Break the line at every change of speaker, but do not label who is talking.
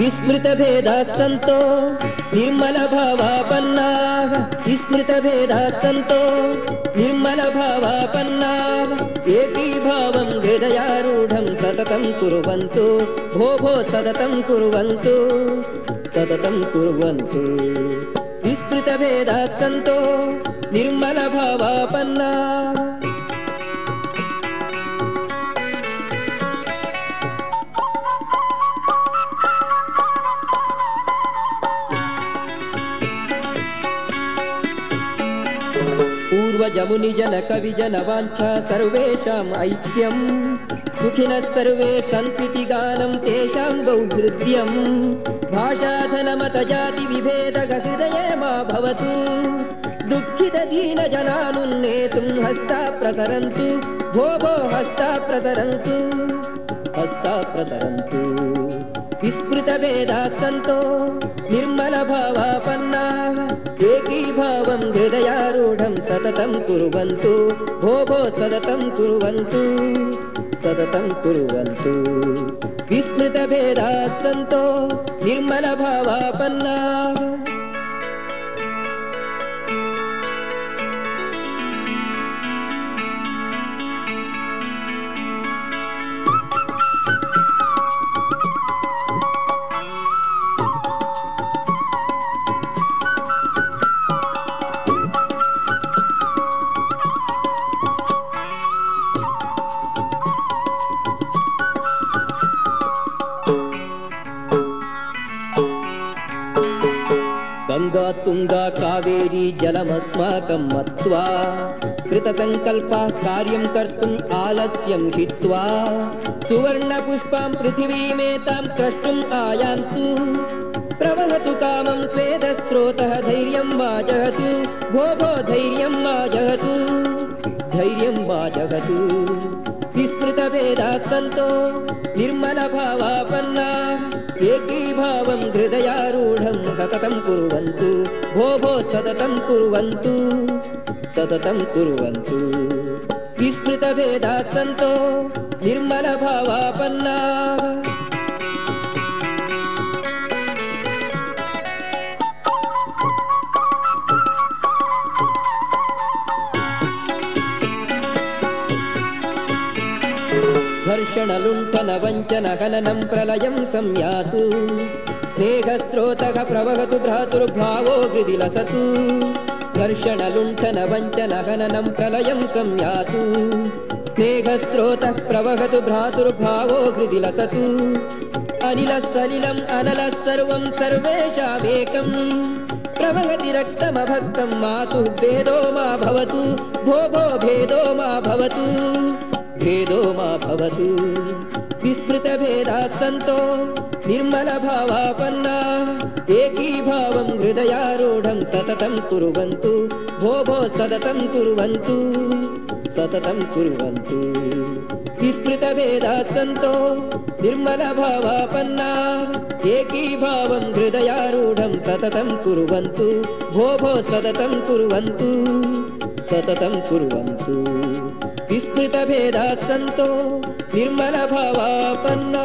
विस्मृतभेदाः सन्तो निर्मलभावापन्नाः विस्मृतभेदाः सन्तो निर्मलभावापन्नाः एकीभावं हृदयारूढं सततं कुर्वन्तु भो भो सततं कुर्वन्तु सततं कुर्वन्तु विस्मृतभेदाः सन्तो निर्मलभावापन्नाः पूर्वजमुनिजन कविजन वाञ्छा, सर्वेषाम् ऐक्यम्। सुखिनः सर्वे सन्त्विति गानं तेषां गौहृद्यम् भाषाधनमतजातिविभेदगहृदये मा भवतु दुःखितदीनजनानुन्नेतुं हस्ता प्रसरन्तु भो भो हस्ता प्रसरन्तु। हस्ता प्रसरन्तु। విస్మృత వేదాంతో నిర్మల భావాపన్నా ఏకీభావం హృదయారూఢం సతతం కురువంతు. భోభో సతతం కురువంతు సతతం కురువంతు. విస్మృత భేదాంతో నిర్మల భావాపన్నా गङ्गा तुङ्गा कावेरी जलमस्माकं मत्वा कृतसङ्कल्पाः कार्यं कर्तुम् आलस्यं हित्वा सुवर्णपुष्पां पृथिवीमेतां द्रष्टुम् आयान्तु। प्रवहतु कामं स्वेदस्रोतः धैर्यं मा जगतु भो भो धैर्यं मा जगतु धैर्यं विस्मृतभेदाः सन्तो निर्मलभावापन्ना एकीभावं हृदयारूढं सततं कुर्वन्तु, भो भो सततं कुर्वन्तु सततं कुर्वन्तु। विस्मृतभेदाः सन्तो निर्मलभावापन्ना ఘర్షణలుంఠన వంచన హననం ప్రళయం సంయాసు. స్నేహస్రోత ప్రవహతు భ్రాతుర్భావో హృదిలసతు. ఘర్షణలుంఠన వంచన హననం ప్రళయం సంయాసు. స్నేహస్రోత ప్రవహతు భ్రాతుర్భావో హృదిలసతు. అనిల సలిలం అనల సర్వం సర్వేషామేకం ప్రవహతి రక్తమభక్తం మాతు భేదో మా భవతు. భో భో భేదో మా భవతు. भेदो मा भवतु विस्मृतभेदाः सन्तो निर्मलभावापन्ना एकीभावं हृदयारूढं सततं कुर्वन्तु भो भो सततं कुर्वन्तु सततं कुर्वन्तु विस्मृतभेदाः सन्तो निर्मलभावापन्ना एकीभावं हृदयारूढं सततं कुर्वन्तु भो भो सततं कुर्वन्तु सततं कुर्वन्तु विस्मृतभेदाः सन्तो निर्मलभावापन्ना